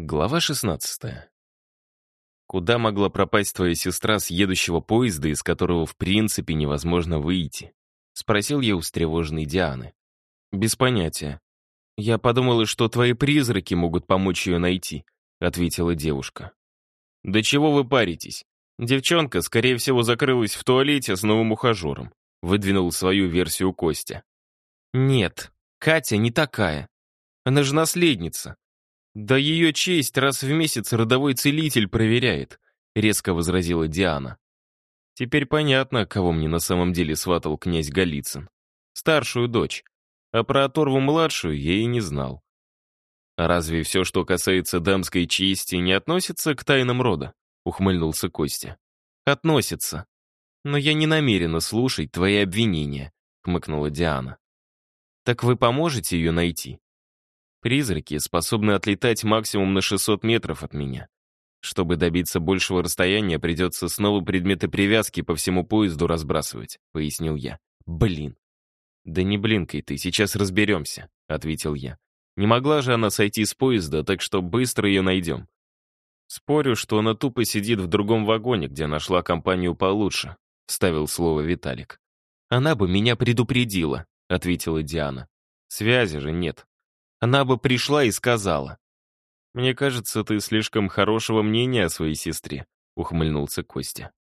Глава 16. Куда могла пропасть твоя сестра с едущего поезда, из которого в принципе невозможно выйти? Спросил я у встревоженной Дианы. Без понятия. Я подумала, что твои призраки могут помочь ее найти, ответила девушка. Да чего вы паритесь? Девчонка, скорее всего, закрылась в туалете с новым ухажером. Выдвинул свою версию Костя. Нет, Катя не такая. Она же наследница. «Да ее честь раз в месяц родовой целитель проверяет», — резко возразила Диана. Теперь понятно, кого мне на самом деле сватал князь Голицын. Старшую дочь. А про оторву-младшую я и не знал. А разве все, что касается дамской чести, не относится к тайнам рода? Ухмыльнулся Костя. Относится. Но я не намерена слушать твои обвинения, хмыкнула Диана. Так вы поможете ее найти? Призраки способны отлетать максимум на 600 метров от меня. Чтобы добиться большего расстояния, придется снова предметы привязки по всему поезду разбрасывать, пояснил я. Блин. Да не блинкай ты, сейчас разберемся, ответил я. Не могла же она сойти с поезда, так что быстро ее найдем. Спорю, что она тупо сидит в другом вагоне, где нашла компанию получше, вставил слово Виталик. Она бы меня предупредила, ответила Диана. Связи же нет. Она бы пришла и сказала. «Мне кажется, ты слишком хорошего мнения о своей сестре», — ухмыльнулся Костя.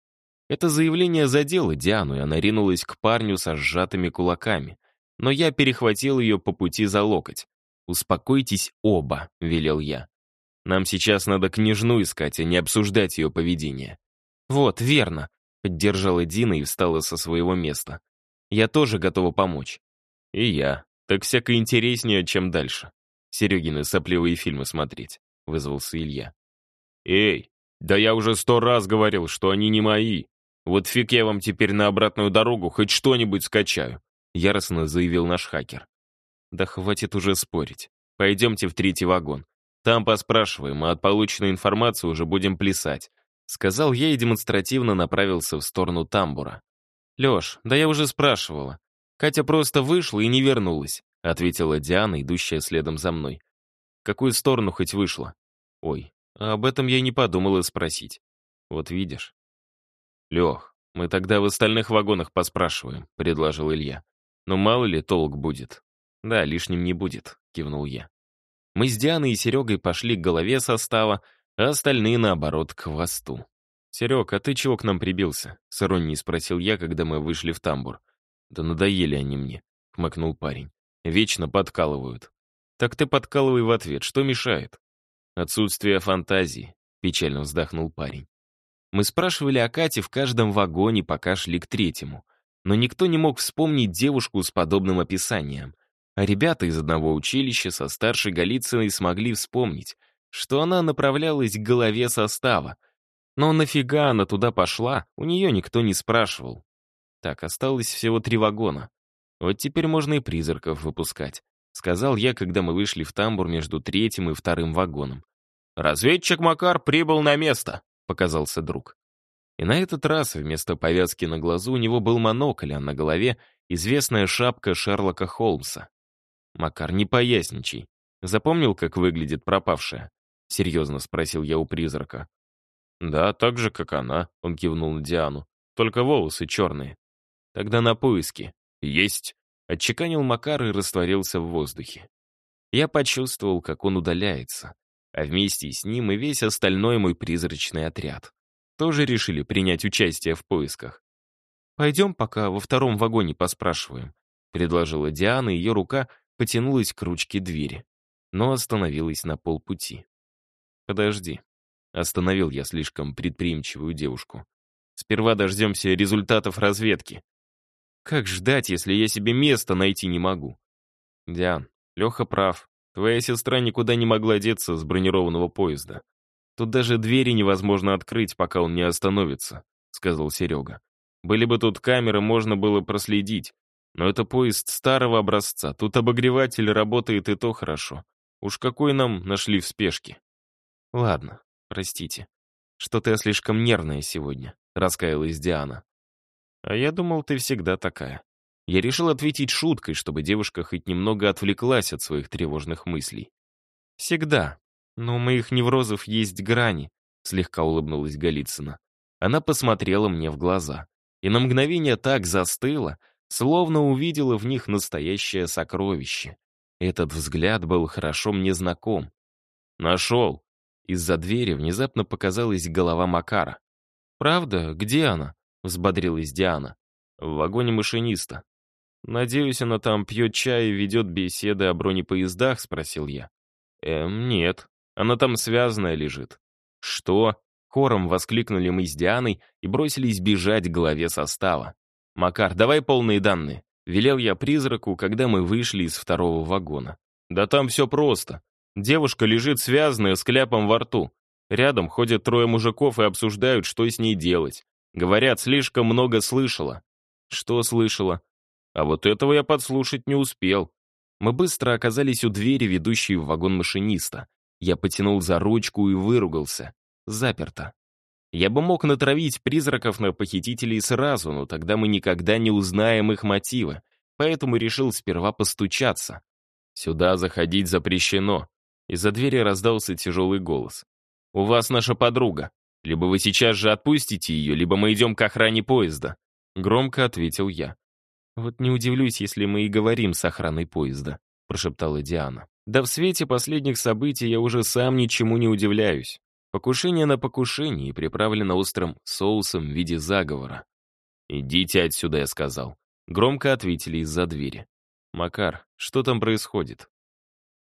Это заявление задело Диану, и она ринулась к парню со сжатыми кулаками. Но я перехватил ее по пути за локоть. «Успокойтесь оба», — велел я. «Нам сейчас надо княжну искать, а не обсуждать ее поведение». «Вот, верно», — поддержала Дина и встала со своего места. «Я тоже готова помочь». «И я», так всяко интереснее, чем дальше. Серегины сопливые фильмы смотреть, вызвался Илья. Эй, да я уже сто раз говорил, что они не мои. Вот фиг я вам теперь на обратную дорогу хоть что-нибудь скачаю, яростно заявил наш хакер. Да хватит уже спорить. Пойдемте в третий вагон. Там поспрашиваем, а от полученной информации уже будем плясать. Сказал я и демонстративно направился в сторону тамбура. Леш, да я уже спрашивала. Катя просто вышла и не вернулась, ответила Диана, идущая следом за мной. В какую сторону хоть вышла? Ой, об этом я не подумала спросить. Вот видишь. Лех, мы тогда в остальных вагонах поспрашиваем, предложил Илья. Но мало ли толк будет. Да, лишним не будет, кивнул я. Мы с Дианой и Серегой пошли к голове состава, а остальные, наоборот, к хвосту. «Серег, а ты чего к нам прибился?» — с иронией спросил я, когда мы вышли в тамбур. «Да надоели они мне», — хмыкнул парень. «Вечно подкалывают». «Так ты подкалывай в ответ, что мешает?» «Отсутствие фантазии», — печально вздохнул парень. Мы спрашивали о Кате в каждом вагоне, пока шли к третьему. Но никто не мог вспомнить девушку с подобным описанием. А ребята из одного училища со старшей Голицыной смогли вспомнить, что она направлялась к голове состава. Но нафига она туда пошла, у нее никто не спрашивал. Так, осталось всего три вагона. Вот теперь можно и призраков выпускать. Сказал я, когда мы вышли в тамбур между третьим и вторым вагоном. «Разведчик Макар прибыл на место», — показался друг. И на этот раз вместо повязки на глазу у него был монокль, а на голове известная шапка Шерлока Холмса. «Макар, не поясничай. Запомнил, как выглядит пропавшая?» — серьезно спросил я у призрака. «Да, так же, как она», — он кивнул на Диану. «Только волосы черные. Тогда на поиски. Есть. Отчеканил Макар и растворился в воздухе. Я почувствовал, как он удаляется. А вместе с ним и весь остальной мой призрачный отряд. Тоже решили принять участие в поисках. «Пойдем пока во втором вагоне поспрашиваем», — предложила Диана, и ее рука потянулась к ручке двери, но остановилась на полпути. «Подожди», — остановил я слишком предприимчивую девушку. «Сперва дождемся результатов разведки, как ждать, если я себе место найти не могу? Диан, Леха прав. Твоя сестра никуда не могла деться с бронированного поезда. Тут даже двери невозможно открыть, пока он не остановится, сказал Серега. Были бы тут камеры, можно было проследить. Но это поезд старого образца, тут обогреватель работает и то хорошо. Уж какой нам нашли в спешке. Ладно, простите. Что-то я слишком нервная сегодня, раскаялась Диана. А я думал, ты всегда такая. Я решил ответить шуткой, чтобы девушка хоть немного отвлеклась от своих тревожных мыслей. Всегда. «Но у моих неврозов есть грани», — слегка улыбнулась Голицына. Она посмотрела мне в глаза и на мгновение так застыла, словно увидела в них настоящее сокровище. Этот взгляд был хорошо мне знаком. «Нашел!» Из-за двери внезапно показалась голова Макара. «Правда? Где она?» — взбодрилась Диана. «В вагоне машиниста». «Надеюсь, она там пьет чай и ведет беседы о бронепоездах?» — спросил я. «Эм, нет. Она там связанная лежит». «Что?» — хором воскликнули мы с Дианой и бросились бежать к голове состава. «Макар, давай полные данные», — велел я призраку, когда мы вышли из второго вагона. «Да там все просто. Девушка лежит связанная с кляпом во рту. Рядом ходят трое мужиков и обсуждают, что с ней делать. Говорят, слишком много слышала. Что слышала? А вот этого я подслушать не успел. Мы быстро оказались у двери, ведущей в вагон машиниста. Я потянул за ручку и выругался. Заперто. Я бы мог натравить призраков на похитителей сразу, но тогда мы никогда не узнаем их мотивы, поэтому решил сперва постучаться. «Сюда заходить запрещено». Из-за двери раздался тяжелый голос. «У вас наша подруга. Либо вы сейчас же отпустите ее, либо мы идем к охране поезда». Громко ответил я. «Вот не удивлюсь, если мы и говорим с охраной поезда», прошептала Диана. «Да в свете последних событий я уже сам ничему не удивляюсь. Покушение на покушение, приправлено острым соусом в виде заговора. «Идите отсюда», — я сказал. Громко ответили из-за двери. «Макар, что там происходит?»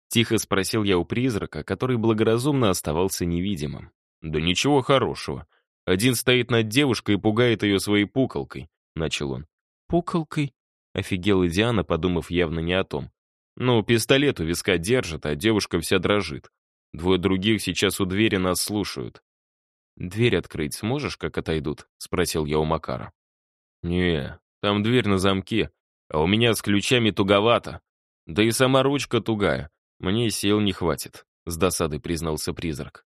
Тихо спросил я у призрака, который благоразумно оставался невидимым. «Да ничего хорошего. Один стоит над девушкой и пугает ее своей пуколкой», — начал он. «Пуколкой?» — офигела Диана, подумав явно не о том. «Ну, пистолет у виска держит, а девушка вся дрожит. Двое других сейчас у двери нас слушают. «Дверь открыть сможешь, как отойдут?» — спросил я у Макара. «Не, там дверь на замке, а у меня с ключами туговато. Да и сама ручка тугая. Мне сил не хватит», — с досадой признался призрак.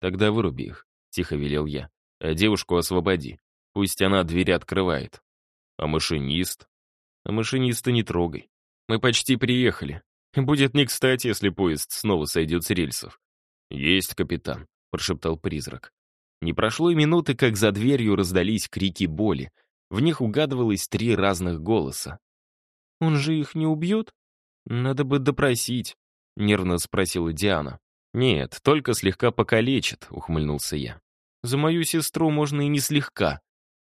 «Тогда выруби их», — тихо велел я. «А девушку освободи. Пусть она двери открывает». «А машинист?» «А машиниста не трогай. Мы почти приехали. Будет не кстати, если поезд снова сойдет с рельсов. «Есть, капитан», — прошептал призрак. Не прошло и минуты, как за дверью раздались крики боли. В них угадывалось три разных голоса. «Он же их не убьет? Надо бы допросить», — нервно спросила Диана. «Нет, только слегка покалечит», — ухмыльнулся я. «За мою сестру можно и не слегка».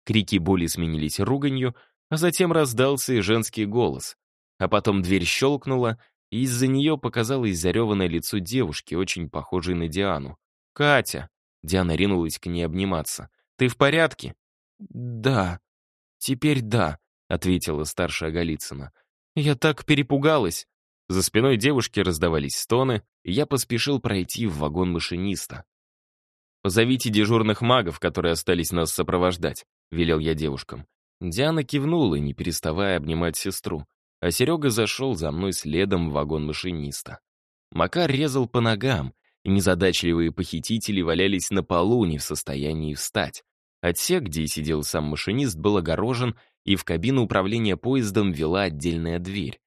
Крики боли сменились руганью, а затем раздался и женский голос. А потом дверь щелкнула, и из-за нее показалось зареванное лицо девушки, очень похожей на Диану. «Катя!» Диана ринулась к ней обниматься. «Ты в порядке?» «Да. Теперь да», — ответила старшая Голицына. «Я так перепугалась». За спиной девушки раздавались стоны, и я поспешил пройти в вагон машиниста. «Позовите дежурных магов, которые остались нас сопровождать», — велел я девушкам. Диана кивнула, не переставая обнимать сестру а Серега зашел за мной следом в вагон машиниста. Макар резал по ногам, и незадачливые похитители валялись на полу, не в состоянии встать. Отсек, где сидел сам машинист, был огорожен, и в кабину управления поездом вела отдельная дверь.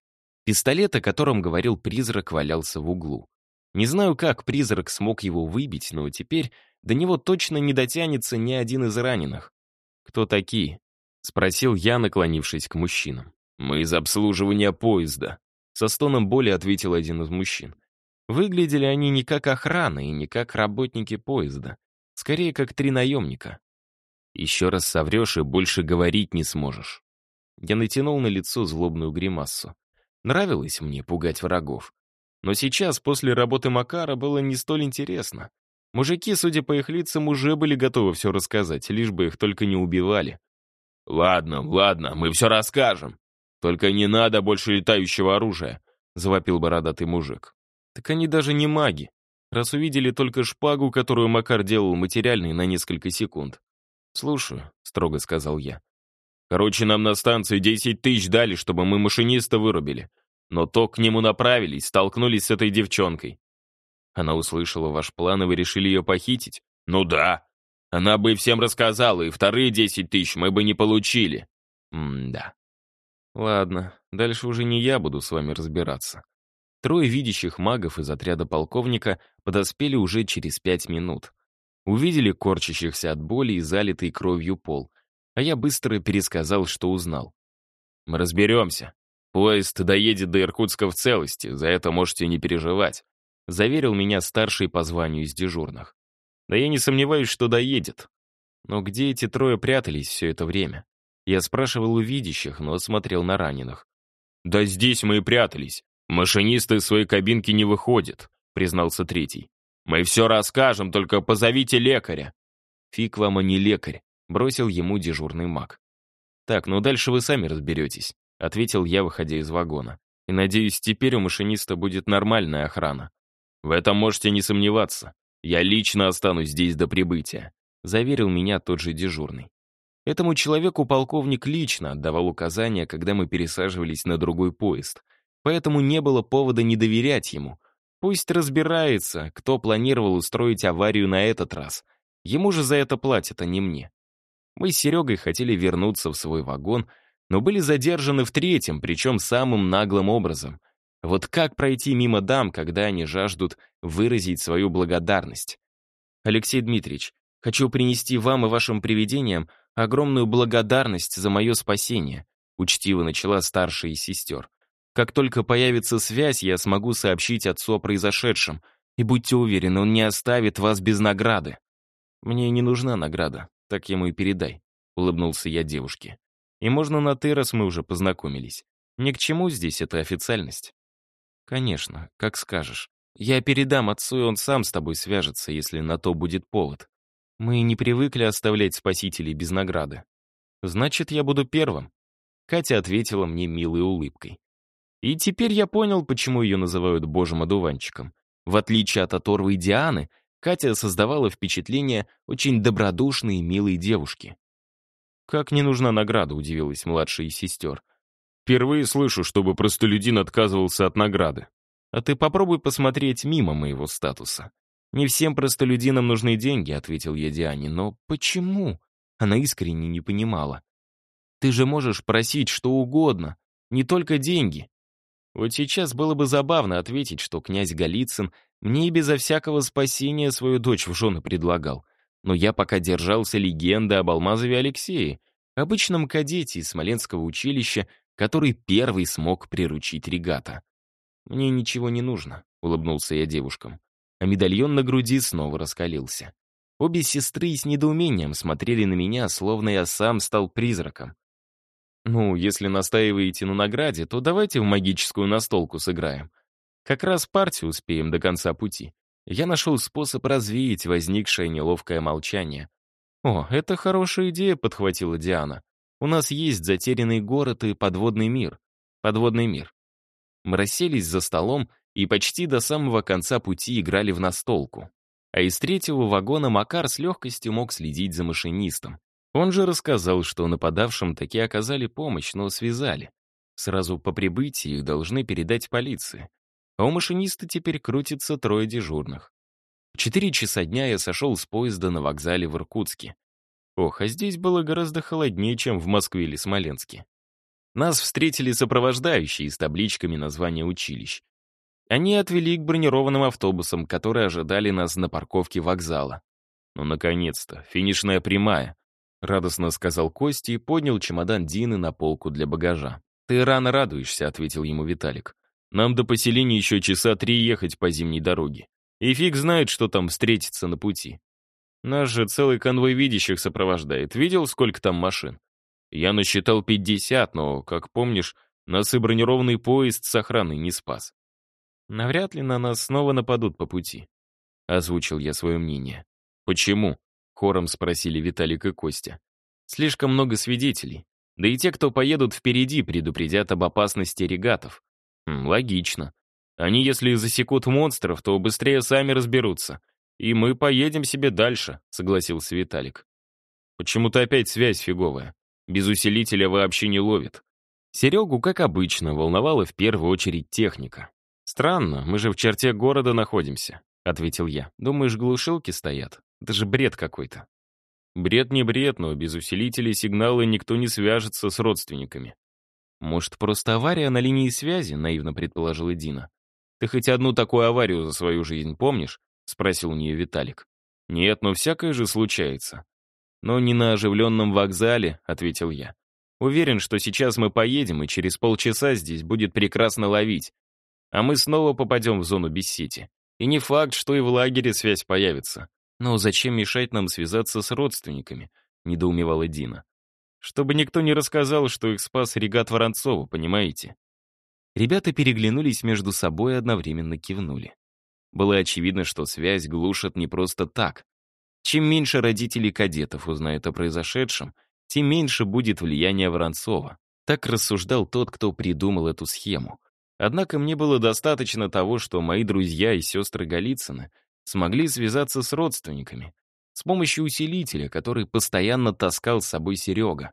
Пистолет, о котором говорил призрак, валялся в углу. Не знаю, как призрак смог его выбить, но теперь до него точно не дотянется ни один из раненых. «Кто такие?» — спросил я, наклонившись к мужчинам. «Мы из обслуживания поезда», — со стоном боли ответил один из мужчин. Выглядели они не как охрана и не как работники поезда, скорее как три наемника. «Еще раз соврешь и больше говорить не сможешь». Я натянул на лицо злобную гримассу. Нравилось мне пугать врагов. Но сейчас, после работы Макара, было не столь интересно. Мужики, судя по их лицам, уже были готовы все рассказать, лишь бы их только не убивали. «Ладно, ладно, мы все расскажем», «Только не надо больше летающего оружия», — завопил бородатый мужик. «Так они даже не маги, раз увидели только шпагу, которую Макар делал материальной на несколько секунд. «Слушаю», — строго сказал я. «Короче, нам на станции 10 тысяч дали, чтобы мы машиниста вырубили. Но то к нему направились, столкнулись с этой девчонкой. Она услышала ваш план, и вы решили ее похитить? Ну да. Она бы всем рассказала, и вторые 10 тысяч мы бы не получили. М-да. Ладно, дальше уже не я буду с вами разбираться. Трое видящих магов из отряда полковника подоспели уже через пять минут. Увидели корчащихся от боли и залитый кровью пол, а я быстро пересказал, что узнал. «Мы разберемся. Поезд доедет до Иркутска в целости, за это можете не переживать», заверил меня старший по званию из дежурных. «Да я не сомневаюсь, что доедет. Но где эти трое прятались все это время?» Я спрашивал у видящих, но смотрел на раненых. «Да здесь мы и прятались. Машинисты из своей кабинки не выходят», признался третий. «Мы все расскажем, только позовите лекаря». «Фиг вам, а не лекарь», бросил ему дежурный маг. «Так, ну дальше вы сами разберетесь», ответил я, выходя из вагона. «И надеюсь, теперь у машиниста будет нормальная охрана». «В этом можете не сомневаться. Я лично останусь здесь до прибытия», заверил меня тот же дежурный. Этому человеку полковник лично отдавал указания, когда мы пересаживались на другой поезд. Поэтому не было повода не доверять ему. Пусть разбирается, кто планировал устроить аварию на этот раз. Ему же за это платят, а не мне. Мы с Серегой хотели вернуться в свой вагон, но были задержаны в третьем, причем самым наглым образом. Вот как пройти мимо дам, когда они жаждут выразить свою благодарность? Алексей Дмитриевич, хочу принести вам и вашим привидениям огромную благодарность за мое спасение», учтиво начала старшая из сестер. «Как только появится связь, я смогу сообщить отцу о произошедшем, и будьте уверены, он не оставит вас без награды». «Мне не нужна награда, так ему и передай», — улыбнулся я девушке. «И можно на «ты», раз мы уже познакомились. Ни к чему здесь эта официальность». «Конечно, как скажешь. Я передам отцу, и он сам с тобой свяжется, если на то будет повод. Мы не привыкли оставлять спасителей без награды. Значит, я буду первым. Катя ответила мне милой улыбкой. И теперь я понял, почему ее называют божьим одуванчиком. В отличие от оторвы Дианы, Катя создавала впечатление очень добродушной и милой девушки. «Как не нужна награда?» — удивилась младшая из сестер. «Впервые слышу, чтобы простолюдин отказывался от награды. А ты попробуй посмотреть мимо моего статуса. «Не всем простолюдинам нужны деньги», — ответил я Диане. «Но почему?» Она искренне не понимала. «Ты же можешь просить что угодно, не только деньги». Вот сейчас было бы забавно ответить, что князь Голицын мне и безо всякого спасения свою дочь в жены предлагал. Но я пока держался легенды об Алмазове Алексее, обычном кадете из Смоленского училища, который первый смог приручить регата. «Мне ничего не нужно», — улыбнулся я девушкам а медальон на груди снова раскалился. Обе сестры с недоумением смотрели на меня, словно я сам стал призраком. «Ну, если настаиваете на награде, то давайте в магическую настолку сыграем. Как раз партию успеем до конца пути. Я нашел способ развеять возникшее неловкое молчание. «О, это хорошая идея», — подхватила Диана. «У нас есть затерянный город и подводный мир. Подводный мир». Мы расселись за столом и почти до самого конца пути играли в настолку. А из третьего вагона Макар с легкостью мог следить за машинистом. Он же рассказал, что нападавшим таки оказали помощь, но связали. Сразу по прибытии их должны передать полиции. А у машиниста теперь крутится трое дежурных. В четыре часа дня я сошел с поезда на вокзале в Иркутске. Ох, а здесь было гораздо холоднее, чем в Москве или Смоленске. Нас встретили сопровождающие с табличками названия училищ. Они отвели к бронированным автобусам, которые ожидали нас на парковке вокзала. «Ну, наконец-то, финишная прямая», — радостно сказал Костя и поднял чемодан Дины на полку для багажа. «Ты рано радуешься», — ответил ему Виталик. «Нам до поселения еще часа три ехать по зимней дороге. И фиг знает, что там встретится на пути. Нас же целый конвой видящих сопровождает. Видел, сколько там машин? Я насчитал 50, но, как помнишь, нас и бронированный поезд с охраной не спас. Навряд ли на нас снова нападут по пути. Озвучил я свое мнение. Почему? Хором спросили Виталик и Костя. Слишком много свидетелей. Да и те, кто поедут впереди, предупредят об опасности регатов. Логично. Они, если засекут монстров, то быстрее сами разберутся. И мы поедем себе дальше, согласился Виталик. Почему-то опять связь фиговая. Без усилителя вообще не ловит. Серегу, как обычно, волновала в первую очередь техника. «Странно, мы же в черте города находимся», — ответил я. «Думаешь, глушилки стоят? Это же бред какой-то». Бред не бред, но без усилителей сигнала никто не свяжется с родственниками. «Может, просто авария на линии связи?» — наивно предположила Дина. «Ты хоть одну такую аварию за свою жизнь помнишь?» — спросил у нее Виталик. «Нет, но всякое же случается». «Но не на оживленном вокзале», — ответил я. «Уверен, что сейчас мы поедем, и через полчаса здесь будет прекрасно ловить. А мы снова попадем в зону бессити. И не факт, что и в лагере связь появится. Но зачем мешать нам связаться с родственниками?» — недоумевала Дина. «Чтобы никто не рассказал, что их спас регат Воронцова, понимаете?» Ребята переглянулись между собой и одновременно кивнули. Было очевидно, что связь глушат не просто так. Чем меньше родителей кадетов узнают о произошедшем, тем меньше будет влияние Воронцова. Так рассуждал тот, кто придумал эту схему. Однако мне было достаточно того, что мои друзья и сестры Голицыны смогли связаться с родственниками с помощью усилителя, который постоянно таскал с собой Серега.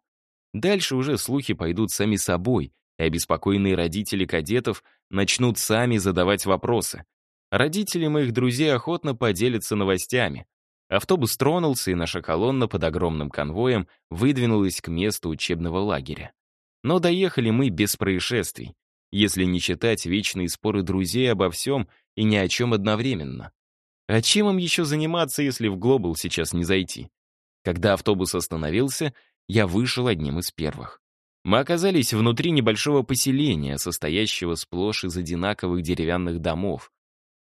Дальше уже слухи пойдут сами собой, и обеспокоенные родители кадетов начнут сами задавать вопросы. Родители моих друзей охотно поделятся новостями. Автобус тронулся, и наша колонна под огромным конвоем выдвинулась к месту учебного лагеря. Но доехали мы без происшествий, если не считать вечные споры друзей обо всем и ни о чем одновременно. А чем им еще заниматься, если в Глобал сейчас не зайти? Когда автобус остановился, я вышел одним из первых. Мы оказались внутри небольшого поселения, состоящего сплошь из одинаковых деревянных домов.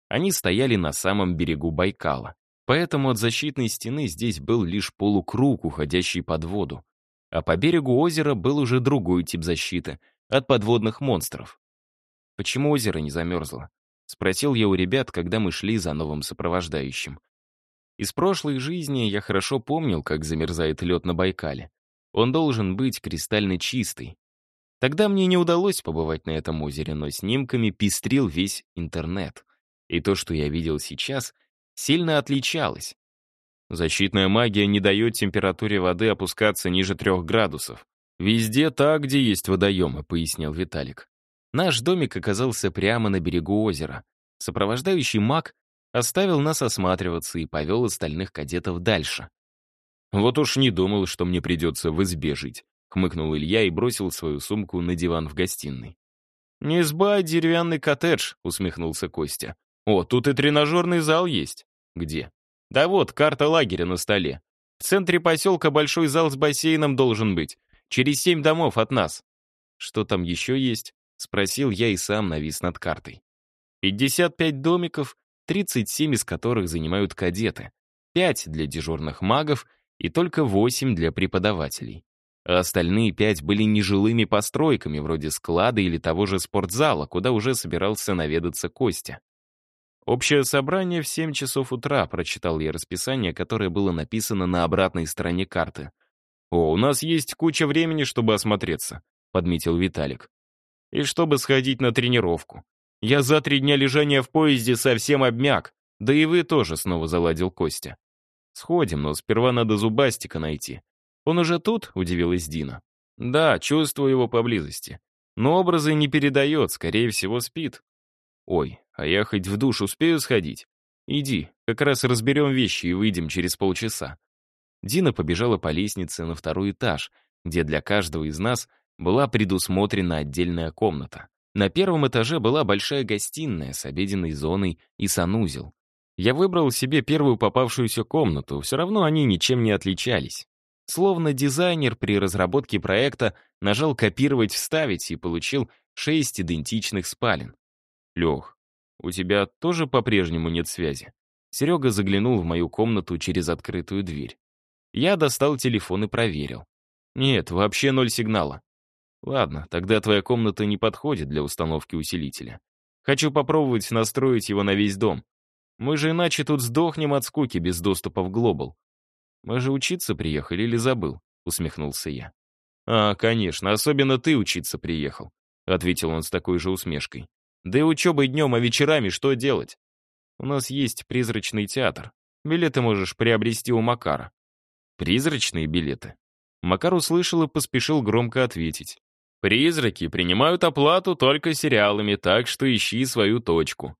Они стояли на самом берегу Байкала. Поэтому от защитной стены здесь был лишь полукруг, уходящий под воду. А по берегу озера был уже другой тип защиты — от подводных монстров. «Почему озеро не замерзло?» — спросил я у ребят, когда мы шли за новым сопровождающим. Из прошлой жизни я хорошо помнил, как замерзает лед на Байкале. Он должен быть кристально чистый. Тогда мне не удалось побывать на этом озере, но снимками пестрил весь интернет. И то, что я видел сейчас, сильно отличалось. Защитная магия не дает температуре воды опускаться ниже трех градусов. «Везде так, где есть водоемы», — пояснил Виталик. Наш домик оказался прямо на берегу озера. Сопровождающий маг оставил нас осматриваться и повел остальных кадетов дальше. «Вот уж не думал, что мне придется в избе жить», — хмыкнул Илья и бросил свою сумку на диван в гостиной. «Не изба, а деревянный коттедж», — усмехнулся Костя. «О, тут и тренажерный зал есть». «Где?» «Да вот, карта лагеря на столе. В центре поселка большой зал с бассейном должен быть. Через семь домов от нас». «Что там еще есть?» — спросил я и сам навис над картой. «Пятьдесят пять домиков, тридцать семь из которых занимают кадеты, пять для дежурных магов — и только восемь для преподавателей. А остальные пять были нежилыми постройками, вроде склада или того же спортзала, куда уже собирался наведаться Костя. «Общее собрание в 7 часов утра», — прочитал я расписание, которое было написано на обратной стороне карты. «О, у нас есть куча времени, чтобы осмотреться», — подметил Виталик. «И чтобы сходить на тренировку. Я за три дня лежания в поезде совсем обмяк, да и вы тоже», — снова заладил Костя. «Сходим, но сперва надо зубастика найти». «Он уже тут?» — удивилась Дина. «Да, чувствую его поблизости. Но образы не передает, скорее всего, спит». «Ой, а я хоть в душ успею сходить?» «Иди, как раз разберем вещи и выйдем через полчаса». Дина побежала по лестнице на второй этаж, где для каждого из нас была предусмотрена отдельная комната. На первом этаже была большая гостиная с обеденной зоной и санузел. Я выбрал себе первую попавшуюся комнату, все равно они ничем не отличались. Словно дизайнер при разработке проекта нажал «Копировать, вставить» и получил шесть идентичных спален. «Лех, у тебя тоже по-прежнему нет связи?» Серега заглянул в мою комнату через открытую дверь. Я достал телефон и проверил. «Нет, вообще ноль сигнала». «Ладно, тогда твоя комната не подходит для установки усилителя. Хочу попробовать настроить его на весь дом. Мы же иначе тут сдохнем от скуки без доступа в Глобал. Мы же учиться приехали или забыл?» — усмехнулся я. «А, конечно, особенно ты учиться приехал», — ответил он с такой же усмешкой. «Да и учебой днем, а вечерами что делать? У нас есть призрачный театр. Билеты можешь приобрести у Макара». «Призрачные билеты?» Макар услышал и поспешил громко ответить. «Призраки принимают оплату только сериалами, так что ищи свою точку.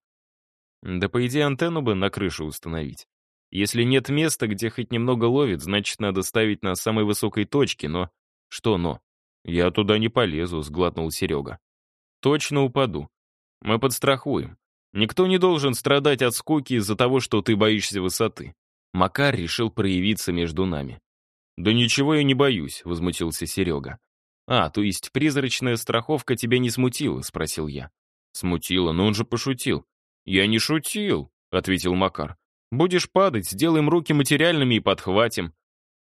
Да по идее антенну бы на крышу установить. Если нет места, где хоть немного ловит, значит, надо ставить на самой высокой точке, но... Что но? Я туда не полезу, сглотнул Серега. Точно упаду. Мы подстрахуем. Никто не должен страдать от скуки из-за того, что ты боишься высоты. Макар решил проявиться между нами. «Да ничего я не боюсь», — возмутился Серега. «А, то есть призрачная страховка тебя не смутила?» — спросил я. «Смутила, но он же пошутил». «Я не шутил», — ответил Макар. «Будешь падать, сделаем руки материальными и подхватим».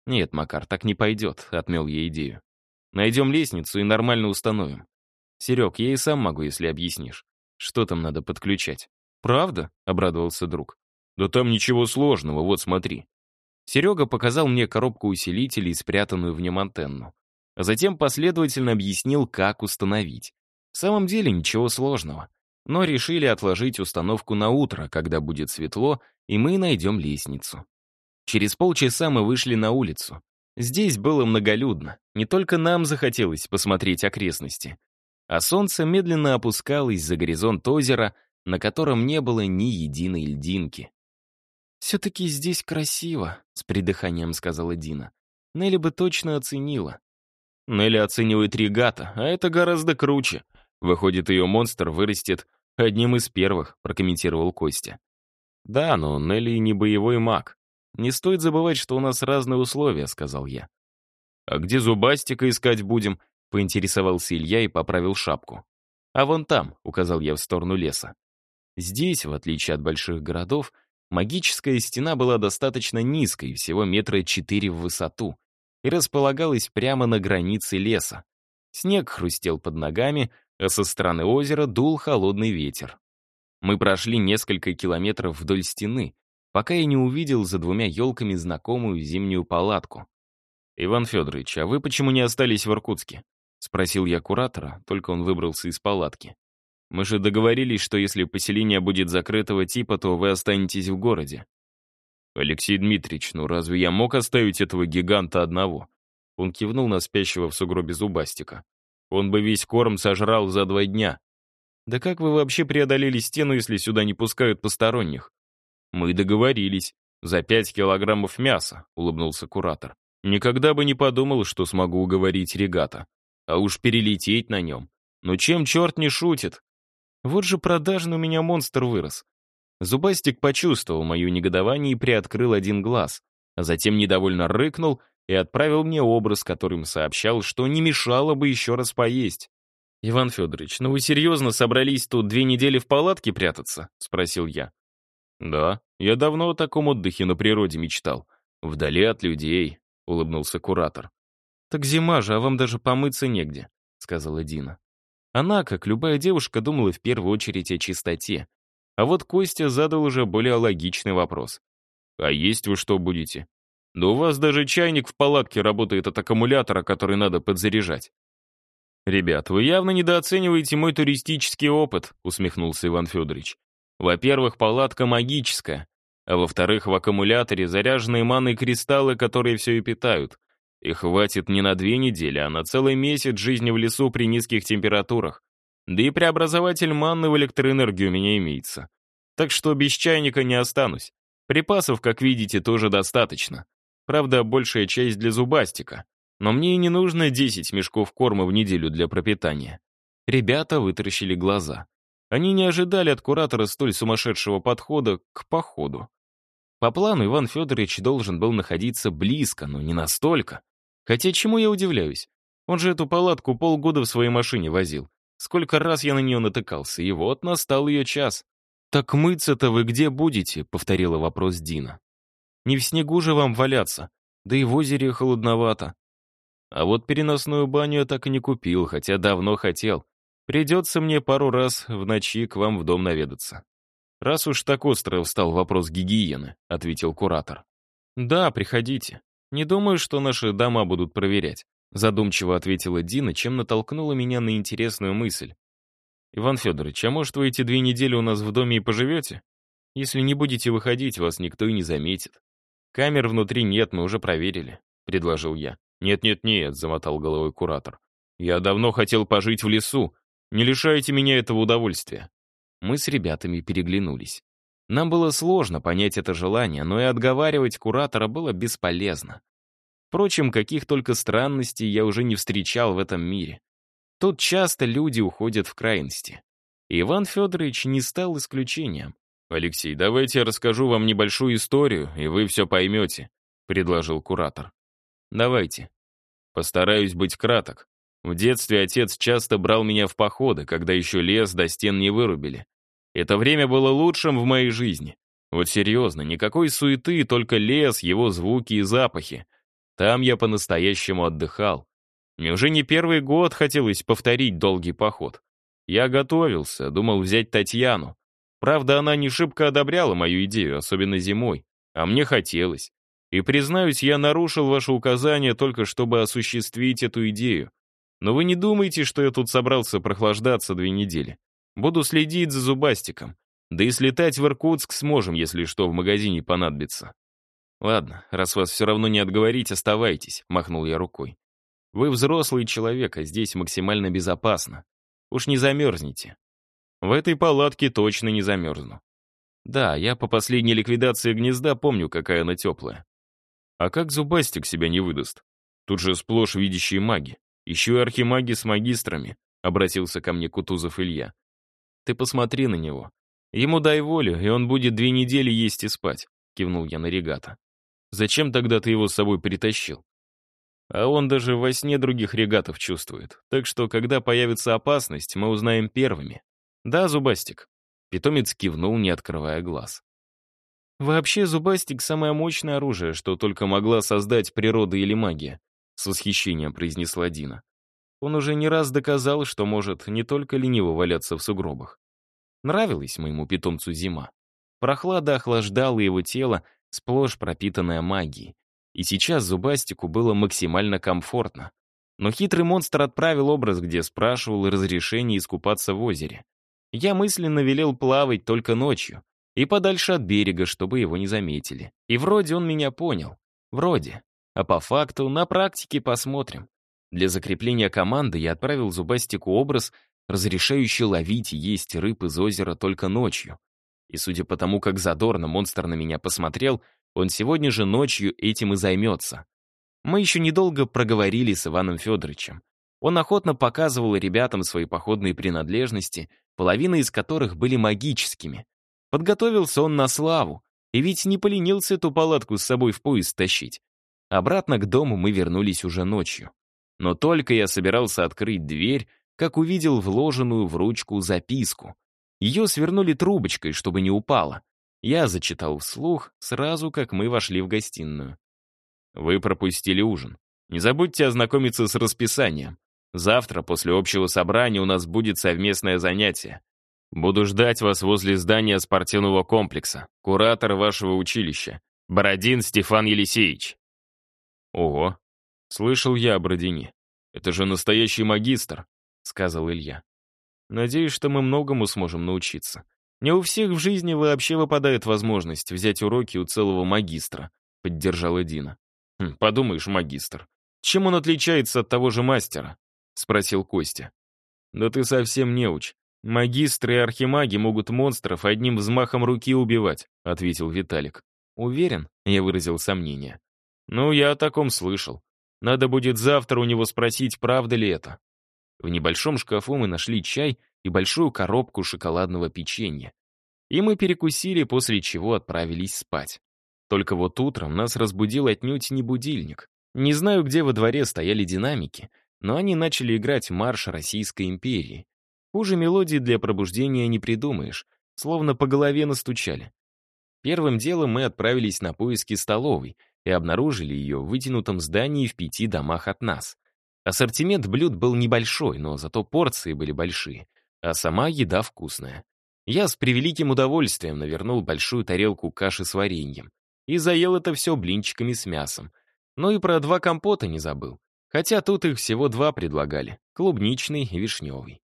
«Нет, Макар, так не пойдет», — отмел я идею. «Найдем лестницу и нормально установим. Серег, я и сам могу, если объяснишь. Что там надо подключать?» «Правда?» — обрадовался друг. «Да там ничего сложного, вот смотри». Серега показал мне коробку усилителей, спрятанную в нем антенну. А затем последовательно объяснил, как установить. В самом деле ничего сложного. Но решили отложить установку на утро, когда будет светло, и мы найдем лестницу. Через полчаса мы вышли на улицу. Здесь было многолюдно. Не только нам захотелось посмотреть окрестности. А солнце медленно опускалось за горизонт озера, на котором не было ни единой льдинки. «Все-таки здесь красиво», — с придыханием сказала Дина. Нелли бы точно оценила. Нелли оценивает регата, а это гораздо круче. Выходит, ее монстр вырастет одним из первых, прокомментировал Костя. Да, но Нелли не боевой маг. Не стоит забывать, что у нас разные условия, сказал я. А где зубастика искать будем? Поинтересовался Илья и поправил шапку. А вон там, указал я в сторону леса. Здесь, в отличие от больших городов, Магическая стена была достаточно низкой, всего метра четыре в высоту, и располагалась прямо на границе леса. Снег хрустел под ногами, а со стороны озера дул холодный ветер. Мы прошли несколько километров вдоль стены, пока я не увидел за двумя елками знакомую зимнюю палатку. «Иван Федорович, а вы почему не остались в Иркутске?» — спросил я куратора, только он выбрался из палатки. Мы же договорились, что если поселение будет закрытого типа, то вы останетесь в городе. Алексей Дмитриевич, ну разве я мог оставить этого гиганта одного? Он кивнул на спящего в сугробе зубастика. Он бы весь корм сожрал за два дня. Да как вы вообще преодолели стену, если сюда не пускают посторонних? Мы договорились. За пять килограммов мяса, улыбнулся куратор. Никогда бы не подумал, что смогу уговорить регата. А уж перелететь на нем. Но чем черт не шутит? Вот же продажный у меня монстр вырос. Зубастик почувствовал мое негодование и приоткрыл один глаз, а затем недовольно рыкнул и отправил мне образ, которым сообщал, что не мешало бы еще раз поесть. «Иван Федорович, ну вы серьезно собрались тут две недели в палатке прятаться?» — спросил я. «Да, я давно о таком отдыхе на природе мечтал. Вдали от людей», — улыбнулся куратор. «Так зима же, а вам даже помыться негде», — сказала Дина. Она, как любая девушка, думала в первую очередь о чистоте. А вот Костя задал уже более логичный вопрос. «А есть вы что будете?» «Да у вас даже чайник в палатке работает от аккумулятора, который надо подзаряжать». «Ребят, вы явно недооцениваете мой туристический опыт», усмехнулся Иван Федорович. «Во-первых, палатка магическая, а во-вторых, в аккумуляторе заряженные манной кристаллы, которые все и питают. И хватит не на две недели, а на целый месяц жизни в лесу при низких температурах. Да и преобразователь манны в электроэнергию у меня имеется. Так что без чайника не останусь. Припасов, как видите, тоже достаточно. Правда, большая часть для зубастика. Но мне и не нужно 10 мешков корма в неделю для пропитания. Ребята вытаращили глаза. Они не ожидали от куратора столь сумасшедшего подхода к походу. По плану Иван Федорович должен был находиться близко, но не настолько. Хотя чему я удивляюсь? Он же эту палатку полгода в своей машине возил. Сколько раз я на нее натыкался, и вот настал ее час. «Так мыться-то вы где будете?» — повторила вопрос Дина. «Не в снегу же вам валяться, да и в озере холодновато». А вот переносную баню я так и не купил, хотя давно хотел. Придется мне пару раз в ночи к вам в дом наведаться. «Раз уж так остро встал вопрос гигиены», — ответил куратор. «Да, приходите. Не думаю, что наши дома будут проверять», задумчиво ответила Дина, чем натолкнула меня на интересную мысль. «Иван Федорович, а может, вы эти две недели у нас в доме и поживете? Если не будете выходить, вас никто и не заметит. Камер внутри нет, мы уже проверили», — предложил я. «Нет-нет-нет», — замотал головой куратор. «Я давно хотел пожить в лесу. Не лишайте меня этого удовольствия». Мы с ребятами переглянулись. Нам было сложно понять это желание, но и отговаривать куратора было бесполезно. Впрочем, каких только странностей я уже не встречал в этом мире. Тут часто люди уходят в крайности. Иван Федорович не стал исключением. «Алексей, давайте я расскажу вам небольшую историю, и вы все поймете», — предложил куратор. «Давайте». Постараюсь быть краток. В детстве отец часто брал меня в походы, когда еще лес до стен не вырубили. Это время было лучшим в моей жизни. Вот серьезно, никакой суеты, только лес, его звуки и запахи. Там я по-настоящему отдыхал. Мне уже не первый год хотелось повторить долгий поход. Я готовился, думал взять Татьяну. Правда, она не шибко одобряла мою идею, особенно зимой. А мне хотелось. И, признаюсь, я нарушил ваше указание только чтобы осуществить эту идею. Но вы не думайте, что я тут собрался прохлаждаться две недели. Буду следить за зубастиком. Да и слетать в Иркутск сможем, если что в магазине понадобится. Ладно, раз вас все равно не отговорить, оставайтесь, махнул я рукой. Вы взрослый человек, а здесь максимально безопасно. Уж не замерзнете. В этой палатке точно не замерзну. Да, я по последней ликвидации гнезда помню, какая она теплая. А как зубастик себя не выдаст? Тут же сплошь видящие маги. Еще и архимаги с магистрами, обратился ко мне Кутузов Илья. Ты посмотри на него. Ему дай волю, и он будет две недели есть и спать, кивнул я на регата. Зачем тогда ты его с собой притащил? А он даже во сне других регатов чувствует. Так что, когда появится опасность, мы узнаем первыми. Да, Зубастик? Питомец кивнул, не открывая глаз. Вообще, Зубастик — самое мощное оружие, что только могла создать природа или магия, с восхищением произнесла Дина. Он уже не раз доказал, что может не только лениво валяться в сугробах. Нравилась моему питомцу зима. Прохлада охлаждала его тело, сплошь пропитанное магией. И сейчас Зубастику было максимально комфортно. Но хитрый монстр отправил образ, где спрашивал разрешение искупаться в озере. Я мысленно велел плавать только ночью и подальше от берега, чтобы его не заметили. И вроде он меня понял. Вроде. А по факту, на практике посмотрим. Для закрепления команды я отправил Зубастику образ, разрешающий ловить и есть рыб из озера только ночью. И судя по тому, как задорно монстр на меня посмотрел, он сегодня же ночью этим и займется. Мы еще недолго проговорили с Иваном Федоровичем. Он охотно показывал ребятам свои походные принадлежности, половина из которых были магическими. Подготовился он на славу, и ведь не поленился эту палатку с собой в поезд тащить. Обратно к дому мы вернулись уже ночью. Но только я собирался открыть дверь, как увидел вложенную в ручку записку. Ее свернули трубочкой, чтобы не упала. Я зачитал вслух, сразу как мы вошли в гостиную. «Вы пропустили ужин. Не забудьте ознакомиться с расписанием. Завтра, после общего собрания, у нас будет совместное занятие. Буду ждать вас возле здания спортивного комплекса, куратор вашего училища, Бородин Стефан Елисеевич». «Ого, слышал я о Бородине. Это же настоящий магистр», — сказал Илья. «Надеюсь, что мы многому сможем научиться. Не у всех в жизни вообще выпадает возможность взять уроки у целого магистра», — поддержала Дина. «Хм, «Подумаешь, магистр. Чем он отличается от того же мастера?» — спросил Костя. «Да ты совсем не уч. Магистры и архимаги могут монстров одним взмахом руки убивать», — ответил Виталик. «Уверен?» — я выразил сомнение. «Ну, я о таком слышал. Надо будет завтра у него спросить, правда ли это». В небольшом шкафу мы нашли чай и большую коробку шоколадного печенья. И мы перекусили, после чего отправились спать. Только вот утром нас разбудил отнюдь не будильник. Не знаю, где во дворе стояли динамики, но они начали играть марш Российской империи. Хуже мелодии для пробуждения не придумаешь, словно по голове настучали. Первым делом мы отправились на поиски столовой и обнаружили ее в вытянутом здании в пяти домах от нас. Ассортимент блюд был небольшой, но зато порции были большие, а сама еда вкусная. Я с превеликим удовольствием навернул большую тарелку каши с вареньем и заел это все блинчиками с мясом. Ну и про два компота не забыл. Хотя тут их всего два предлагали — клубничный и вишневый.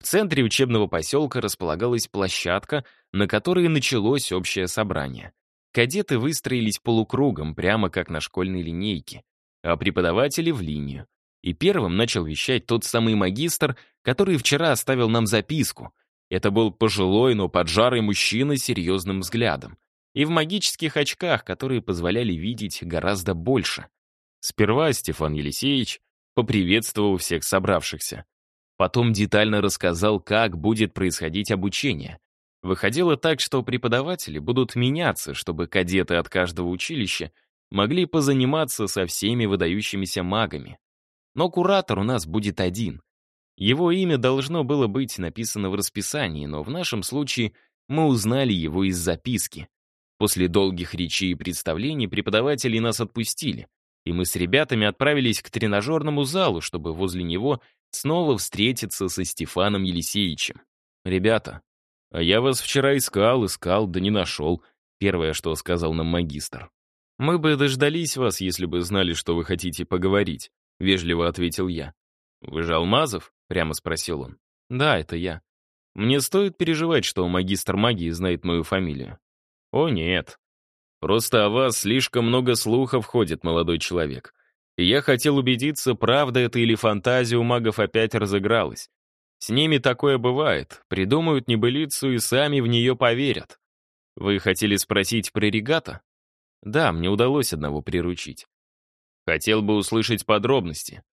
В центре учебного поселка располагалась площадка, на которой началось общее собрание. Кадеты выстроились полукругом, прямо как на школьной линейке, а преподаватели — в линию. И первым начал вещать тот самый магистр, который вчера оставил нам записку. Это был пожилой, но поджарый мужчина с серьезным взглядом. И в магических очках, которые позволяли видеть гораздо больше. Сперва Стефан Елисеевич поприветствовал всех собравшихся. Потом детально рассказал, как будет происходить обучение. Выходило так, что преподаватели будут меняться, чтобы кадеты от каждого училища могли позаниматься со всеми выдающимися магами. Но куратор у нас будет один. Его имя должно было быть написано в расписании, но в нашем случае мы узнали его из записки. После долгих речей и представлений преподаватели нас отпустили, и мы с ребятами отправились к тренажерному залу, чтобы возле него снова встретиться со Стефаном Елисеевичем. «Ребята, а я вас вчера искал, искал, да не нашел», первое, что сказал нам магистр. «Мы бы дождались вас, если бы знали, что вы хотите поговорить», — вежливо ответил я. «Вы же Алмазов?» — прямо спросил он. «Да, это я. Мне стоит переживать, что магистр магии знает мою фамилию». «О, нет. Просто о вас слишком много слухов ходит, молодой человек. И я хотел убедиться, правда это или фантазия у магов опять разыгралась. С ними такое бывает, придумают небылицу и сами в нее поверят. Вы хотели спросить про регата? Да, мне удалось одного приручить. Хотел бы услышать подробности.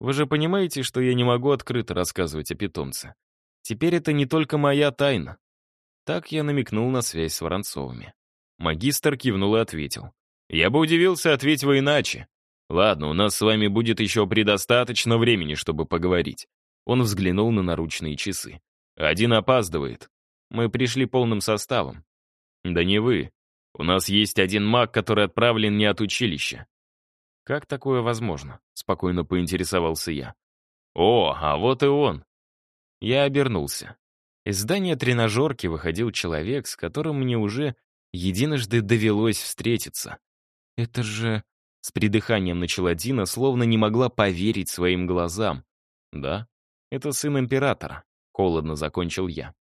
Вы же понимаете, что я не могу открыто рассказывать о питомце. Теперь это не только моя тайна. Так я намекнул на связь с Воронцовыми. Магистр кивнул и ответил. «Я бы удивился, ответь вы иначе. Ладно, у нас с вами будет еще предостаточно времени, чтобы поговорить». Он взглянул на наручные часы. «Один опаздывает. Мы пришли полным составом». «Да не вы. У нас есть один маг, который отправлен не от училища». «Как такое возможно?» — спокойно поинтересовался я. «О, а вот и он!» Я обернулся. Из здания тренажерки выходил человек, с которым мне уже единожды довелось встретиться. «Это же...» — с придыханием начала Дина, словно не могла поверить своим глазам. «Да, это сын императора», — холодно закончил я.